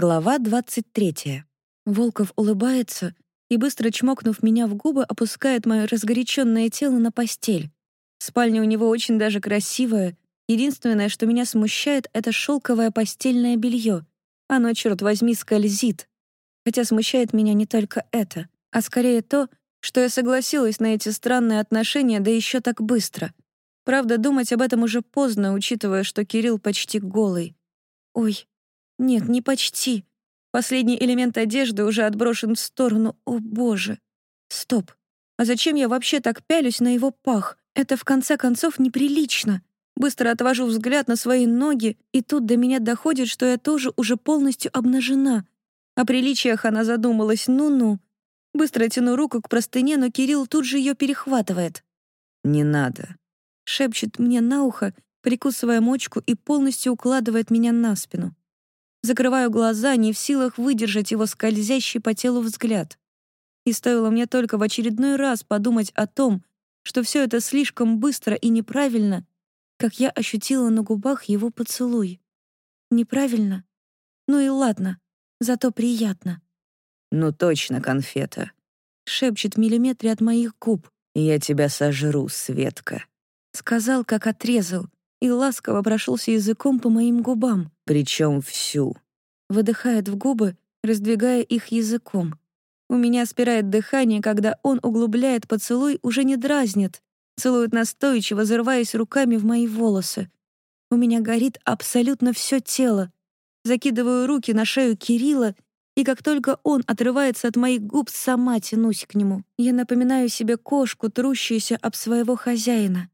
Глава 23. Волков улыбается и, быстро чмокнув меня в губы, опускает мое разгоряченное тело на постель. Спальня у него очень даже красивая. Единственное, что меня смущает, это шелковое постельное белье. Оно, черт возьми, скользит. Хотя смущает меня не только это, а скорее то, что я согласилась на эти странные отношения, да еще так быстро. Правда, думать об этом уже поздно, учитывая, что Кирилл почти голый. Ой, нет, не почти. Последний элемент одежды уже отброшен в сторону. О, боже. Стоп. А зачем я вообще так пялюсь на его пах? Это, в конце концов, неприлично. Быстро отвожу взгляд на свои ноги, и тут до меня доходит, что я тоже уже полностью обнажена. О приличиях она задумалась, ну-ну. Быстро тяну руку к простыне, но Кирилл тут же ее перехватывает. «Не надо», шепчет мне на ухо, прикусывая мочку и полностью укладывает меня на спину. Закрываю глаза, не в силах выдержать его скользящий по телу взгляд. И стоило мне только в очередной раз подумать о том, что все это слишком быстро и неправильно, как я ощутила на губах его поцелуй. Неправильно? Ну и ладно, зато приятно. «Ну точно, конфета», — шепчет в миллиметре от моих губ. «Я тебя сожру, Светка». Сказал, как отрезал, и ласково прошелся языком по моим губам. Причем всю. Выдыхает в губы, раздвигая их языком. У меня спирает дыхание, когда он углубляет поцелуй, уже не дразнит. Целует настойчиво, зарываясь руками в мои волосы. У меня горит абсолютно все тело. Закидываю руки на шею Кирилла, и как только он отрывается от моих губ, сама тянусь к нему. Я напоминаю себе кошку, трущуюся об своего хозяина.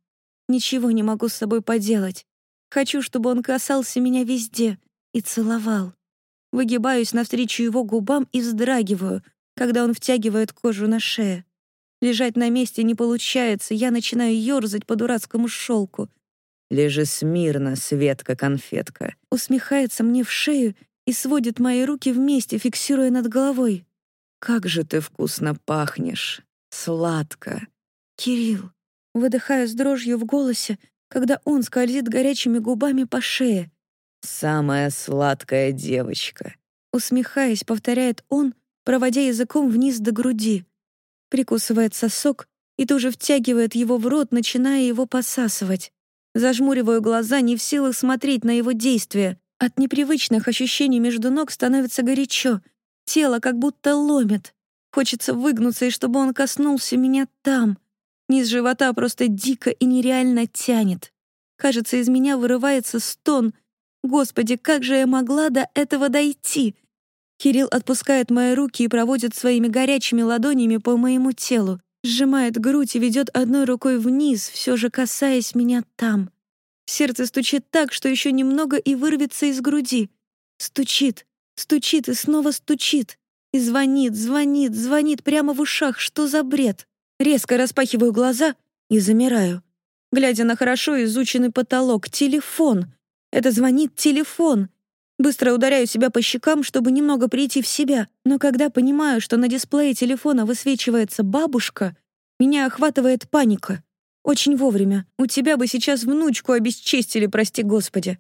Ничего не могу с собой поделать. Хочу, чтобы он касался меня везде и целовал. Выгибаюсь навстречу его губам и вздрагиваю, когда он втягивает кожу на шее. Лежать на месте не получается, я начинаю ёрзать по дурацкому шелку. «Лежи смирно, Светка-конфетка», усмехается мне в шею и сводит мои руки вместе, фиксируя над головой. «Как же ты вкусно пахнешь! Сладко!» «Кирилл, выдыхая с дрожью в голосе, когда он скользит горячими губами по шее. «Самая сладкая девочка», — усмехаясь, повторяет он, проводя языком вниз до груди. Прикусывает сосок и тоже втягивает его в рот, начиная его посасывать. Зажмуриваю глаза, не в силах смотреть на его действия. От непривычных ощущений между ног становится горячо. Тело как будто ломит. Хочется выгнуться, и чтобы он коснулся меня там — Низ живота просто дико и нереально тянет. Кажется, из меня вырывается стон. Господи, как же я могла до этого дойти? Кирилл отпускает мои руки и проводит своими горячими ладонями по моему телу, сжимает грудь и ведет одной рукой вниз, все же касаясь меня там. Сердце стучит так, что еще немного и вырвется из груди. Стучит, стучит и снова стучит. И звонит, звонит, звонит прямо в ушах. Что за бред? Резко распахиваю глаза и замираю, глядя на хорошо изученный потолок. Телефон. Это звонит телефон. Быстро ударяю себя по щекам, чтобы немного прийти в себя, но когда понимаю, что на дисплее телефона высвечивается бабушка, меня охватывает паника. Очень вовремя. У тебя бы сейчас внучку обесчестили, прости господи.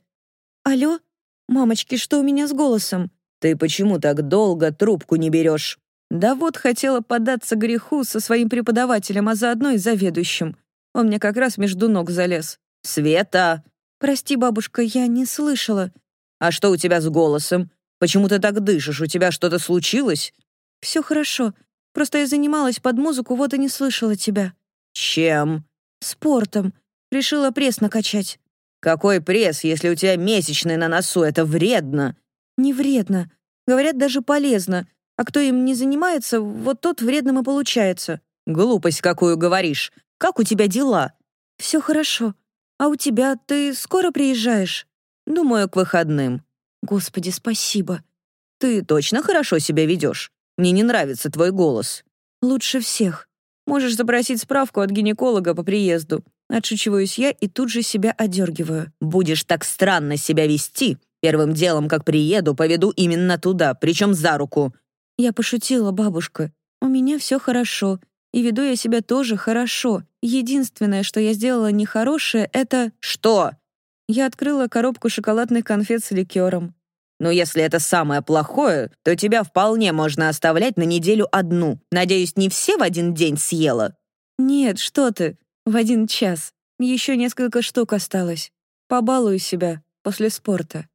Алло? Мамочки, что у меня с голосом? Ты почему так долго трубку не берешь? Да вот хотела поддаться греху со своим преподавателем, а заодно и заведующим. Он мне как раз между ног залез. «Света!» «Прости, бабушка, я не слышала». «А что у тебя с голосом? Почему ты так дышишь? У тебя что-то случилось?» «Все хорошо. Просто я занималась под музыку, вот и не слышала тебя». «Чем?» «Спортом. Решила пресс накачать». «Какой пресс, если у тебя месячный на носу? Это вредно». «Не вредно. Говорят, даже полезно. А кто им не занимается, вот тот вредным и получается». «Глупость какую говоришь. Как у тебя дела?» «Все хорошо. А у тебя ты скоро приезжаешь?» «Думаю, к выходным». «Господи, спасибо». «Ты точно хорошо себя ведешь? Мне не нравится твой голос». «Лучше всех. Можешь запросить справку от гинеколога по приезду». Отшучиваюсь я и тут же себя одергиваю. «Будешь так странно себя вести. Первым делом, как приеду, поведу именно туда, причем за руку. Я пошутила, бабушка. У меня все хорошо. И веду я себя тоже хорошо. Единственное, что я сделала нехорошее, это... Что? Я открыла коробку шоколадных конфет с ликером. Но если это самое плохое, то тебя вполне можно оставлять на неделю одну. Надеюсь, не все в один день съела?» «Нет, что ты, в один час. Еще несколько штук осталось. Побалую себя после спорта».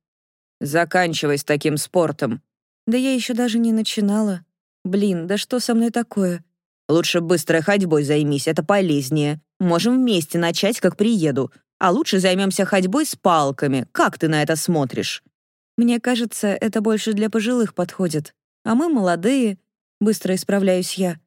«Заканчивай с таким спортом». «Да я еще даже не начинала. Блин, да что со мной такое?» «Лучше быстрой ходьбой займись, это полезнее. Можем вместе начать, как приеду. А лучше займемся ходьбой с палками. Как ты на это смотришь?» «Мне кажется, это больше для пожилых подходит. А мы молодые». Быстро исправляюсь я.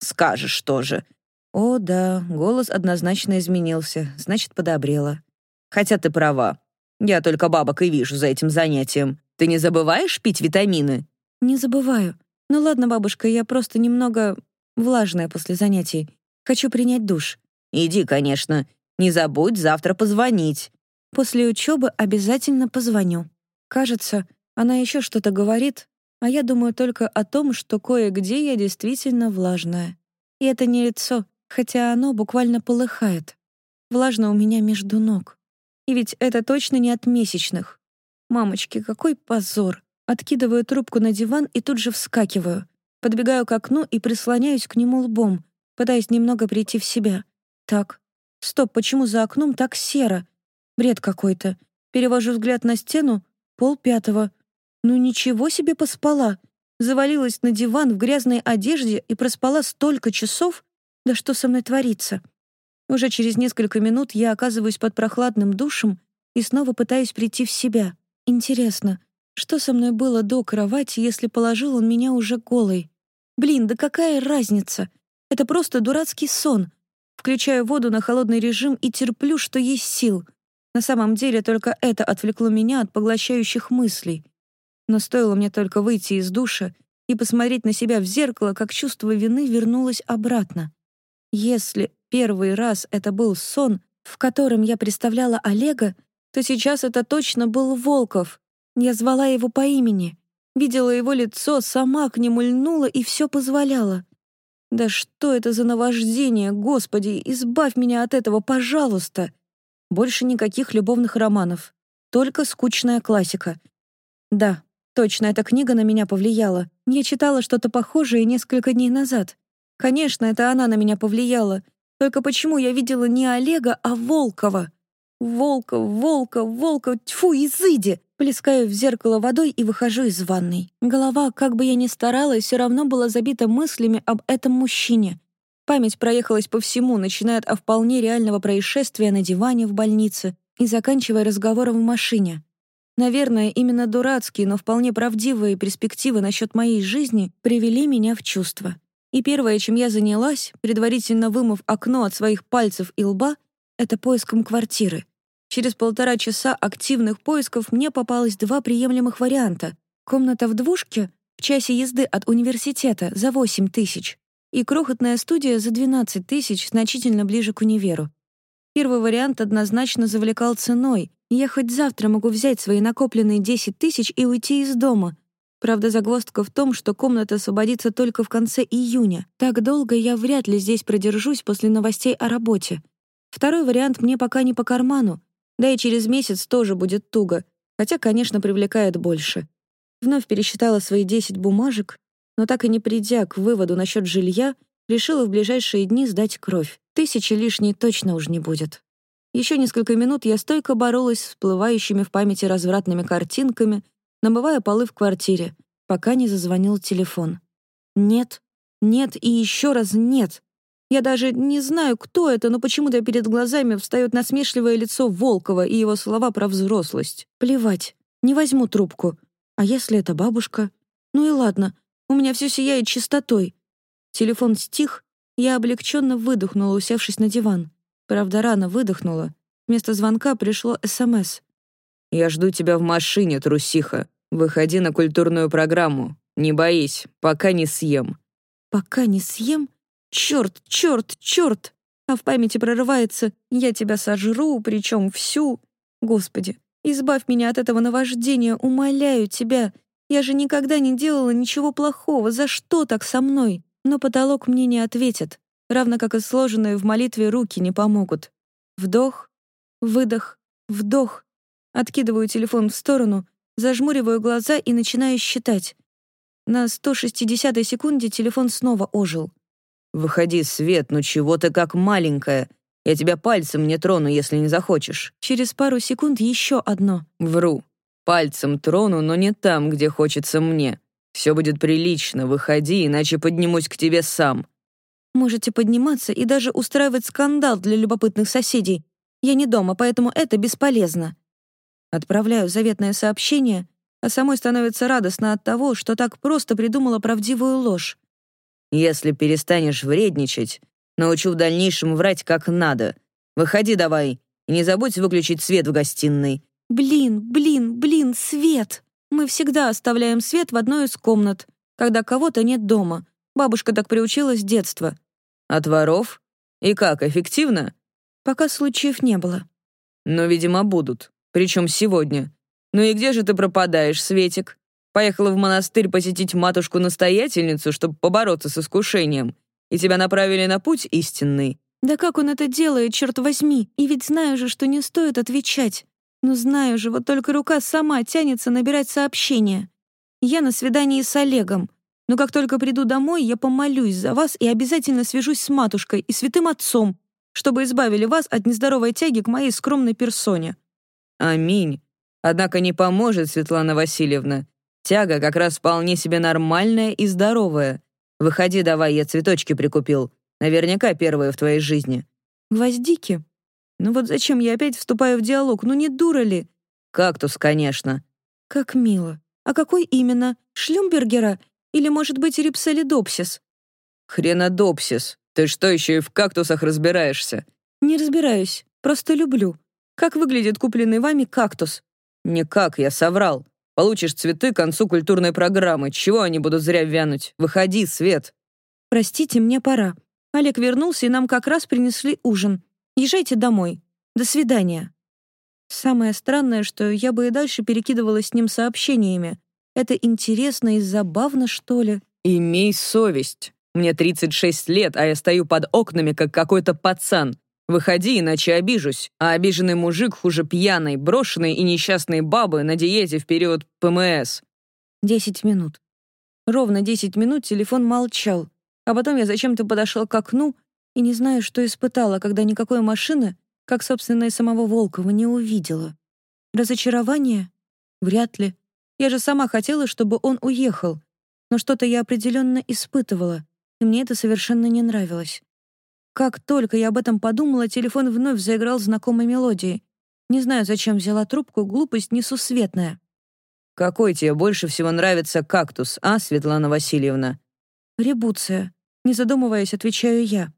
«Скажешь тоже». О, да, голос однозначно изменился, значит, подобрела. «Хотя ты права. Я только бабок и вижу за этим занятием. Ты не забываешь пить витамины?» «Не забываю. Ну ладно, бабушка, я просто немного влажная после занятий. Хочу принять душ». «Иди, конечно. Не забудь завтра позвонить». «После учебы обязательно позвоню». Кажется, она еще что-то говорит, а я думаю только о том, что кое-где я действительно влажная. И это не лицо, хотя оно буквально полыхает. Влажно у меня между ног. И ведь это точно не от месячных. Мамочки, какой позор. Откидываю трубку на диван и тут же вскакиваю. Подбегаю к окну и прислоняюсь к нему лбом, пытаясь немного прийти в себя. Так, Стоп, почему за окном так серо? Бред какой-то. Перевожу взгляд на стену. Пол пятого. Ну ничего себе поспала. Завалилась на диван в грязной одежде и проспала столько часов. Да что со мной творится? Уже через несколько минут я оказываюсь под прохладным душем и снова пытаюсь прийти в себя. Интересно, что со мной было до кровати, если положил он меня уже голой? Блин, да какая разница? Это просто дурацкий сон. Включаю воду на холодный режим и терплю, что есть сил. На самом деле только это отвлекло меня от поглощающих мыслей. Но стоило мне только выйти из душа и посмотреть на себя в зеркало, как чувство вины вернулось обратно. Если первый раз это был сон, в котором я представляла Олега, то сейчас это точно был Волков. Я звала его по имени, видела его лицо, сама к нему льнула и все позволяла. Да что это за наваждение, Господи, избавь меня от этого, пожалуйста. Больше никаких любовных романов, только скучная классика. Да, точно, эта книга на меня повлияла. Я читала что-то похожее несколько дней назад. Конечно, это она на меня повлияла. Только почему я видела не Олега, а Волкова? Волков, Волков, Волков, тьфу, изыди! Плескаю в зеркало водой и выхожу из ванной. Голова, как бы я ни старалась, все равно была забита мыслями об этом мужчине. Память проехалась по всему, начиная от вполне реального происшествия на диване в больнице и заканчивая разговором в машине. Наверное, именно дурацкие, но вполне правдивые перспективы насчет моей жизни привели меня в чувство. И первое, чем я занялась, предварительно вымыв окно от своих пальцев и лба, это поиском квартиры. Через полтора часа активных поисков мне попалось два приемлемых варианта. Комната в двушке в часе езды от университета за 8 тысяч и крохотная студия за 12 тысяч, значительно ближе к универу. Первый вариант однозначно завлекал ценой. Я хоть завтра могу взять свои накопленные 10 тысяч и уйти из дома. Правда, загвоздка в том, что комната освободится только в конце июня. Так долго я вряд ли здесь продержусь после новостей о работе. Второй вариант мне пока не по карману, да и через месяц тоже будет туго, хотя, конечно, привлекает больше. Вновь пересчитала свои 10 бумажек, но так и не придя к выводу насчет жилья, решила в ближайшие дни сдать кровь. Тысячи лишней точно уж не будет. Еще несколько минут я стойко боролась с всплывающими в памяти развратными картинками, намывая полы в квартире, пока не зазвонил телефон. Нет, нет и еще раз нет. Я даже не знаю, кто это, но почему-то перед глазами встает насмешливое лицо Волкова и его слова про взрослость. Плевать, не возьму трубку. А если это бабушка? Ну и ладно, у меня все сияет чистотой. Телефон стих, я облегченно выдохнула, усевшись на диван. Правда, рано выдохнула. Вместо звонка пришло СМС. «Я жду тебя в машине, трусиха. Выходи на культурную программу. Не боись, пока не съем». «Пока не съем?» Черт, черт, черт! А в памяти прорывается «Я тебя сожру, причем всю». Господи, избавь меня от этого наваждения, умоляю тебя. Я же никогда не делала ничего плохого, за что так со мной? Но потолок мне не ответит, равно как и сложенные в молитве руки не помогут. Вдох, выдох, вдох. Откидываю телефон в сторону Зажмуриваю глаза и начинаю считать. На 160-й секунде телефон снова ожил. «Выходи, Свет, ну чего ты как маленькая? Я тебя пальцем не трону, если не захочешь». Через пару секунд еще одно. Вру. Пальцем трону, но не там, где хочется мне. Все будет прилично, выходи, иначе поднимусь к тебе сам. Можете подниматься и даже устраивать скандал для любопытных соседей. Я не дома, поэтому это бесполезно. Отправляю заветное сообщение, а самой становится радостно от того, что так просто придумала правдивую ложь. Если перестанешь вредничать, научу в дальнейшем врать как надо. Выходи давай, и не забудь выключить свет в гостиной. Блин, блин, блин, свет! Мы всегда оставляем свет в одной из комнат, когда кого-то нет дома. Бабушка так приучила с детства. От воров? И как, эффективно? Пока случаев не было. Но, видимо, будут. Причем сегодня. Ну и где же ты пропадаешь, Светик? Поехала в монастырь посетить матушку-настоятельницу, чтобы побороться с искушением. И тебя направили на путь истинный. Да как он это делает, черт возьми? И ведь знаю же, что не стоит отвечать. Ну знаю же, вот только рука сама тянется набирать сообщение. Я на свидании с Олегом. Но как только приду домой, я помолюсь за вас и обязательно свяжусь с матушкой и святым отцом, чтобы избавили вас от нездоровой тяги к моей скромной персоне». «Аминь. Однако не поможет, Светлана Васильевна. Тяга как раз вполне себе нормальная и здоровая. Выходи давай, я цветочки прикупил. Наверняка первые в твоей жизни». «Гвоздики? Ну вот зачем я опять вступаю в диалог? Ну не дура ли?» «Кактус, конечно». «Как мило. А какой именно? Шлюмбергера? Или, может быть, рипсолидопсис?» «Хренодопсис. Ты что, еще и в кактусах разбираешься?» «Не разбираюсь. Просто люблю. Как выглядит купленный вами кактус?» «Никак, я соврал. Получишь цветы к концу культурной программы. Чего они будут зря вянуть? Выходи, Свет!» «Простите, мне пора. Олег вернулся, и нам как раз принесли ужин. Езжайте домой. До свидания». Самое странное, что я бы и дальше перекидывалась с ним сообщениями. Это интересно и забавно, что ли? «Имей совесть. Мне 36 лет, а я стою под окнами, как какой-то пацан. Выходи, иначе обижусь. А обиженный мужик хуже пьяной, брошенной и несчастной бабы на диете в период ПМС». Десять минут. Ровно десять минут телефон молчал. А потом я зачем-то подошла к окну и не знаю, что испытала, когда никакой машины, как, собственно, и самого Волкова, не увидела. Разочарование? Вряд ли. Я же сама хотела, чтобы он уехал. Но что-то я определенно испытывала, и мне это совершенно не нравилось. Как только я об этом подумала, телефон вновь заиграл знакомой мелодией. Не знаю, зачем взяла трубку, глупость несусветная. «Какой тебе больше всего нравится кактус, а, Светлана Васильевна?» «Ребуция», — не задумываясь, отвечаю я.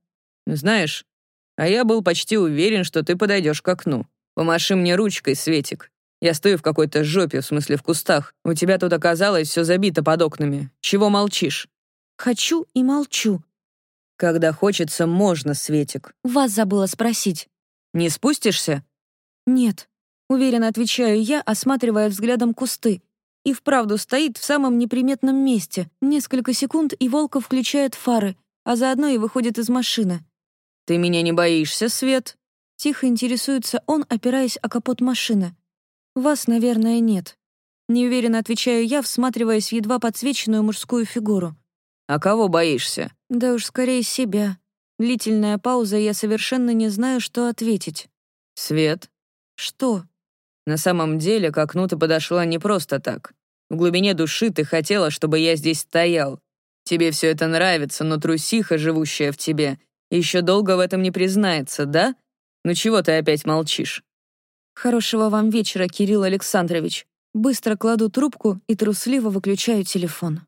«Знаешь, а я был почти уверен, что ты подойдешь к окну. Помаши мне ручкой, Светик. Я стою в какой-то жопе, в смысле в кустах. У тебя тут оказалось все забито под окнами. Чего молчишь?» «Хочу и молчу». «Когда хочется, можно, Светик». «Вас забыла спросить». «Не спустишься?» «Нет», — уверенно отвечаю я, осматривая взглядом кусты. И вправду стоит в самом неприметном месте. Несколько секунд, и Волков включает фары, а заодно и выходит из машины. «Ты меня не боишься, Свет?» Тихо интересуется он, опираясь о капот машины. «Вас, наверное, нет». Неуверенно отвечаю я, всматриваясь в едва подсвеченную мужскую фигуру. «А кого боишься?» «Да уж, скорее себя». Длительная пауза, и я совершенно не знаю, что ответить. «Свет?» «Что?» «На самом деле, к окну ты подошла не просто так. В глубине души ты хотела, чтобы я здесь стоял. Тебе все это нравится, но трусиха, живущая в тебе, еще долго в этом не признается, да? Ну чего ты опять молчишь?» «Хорошего вам вечера, Кирилл Александрович». Быстро кладу трубку и трусливо выключаю телефон.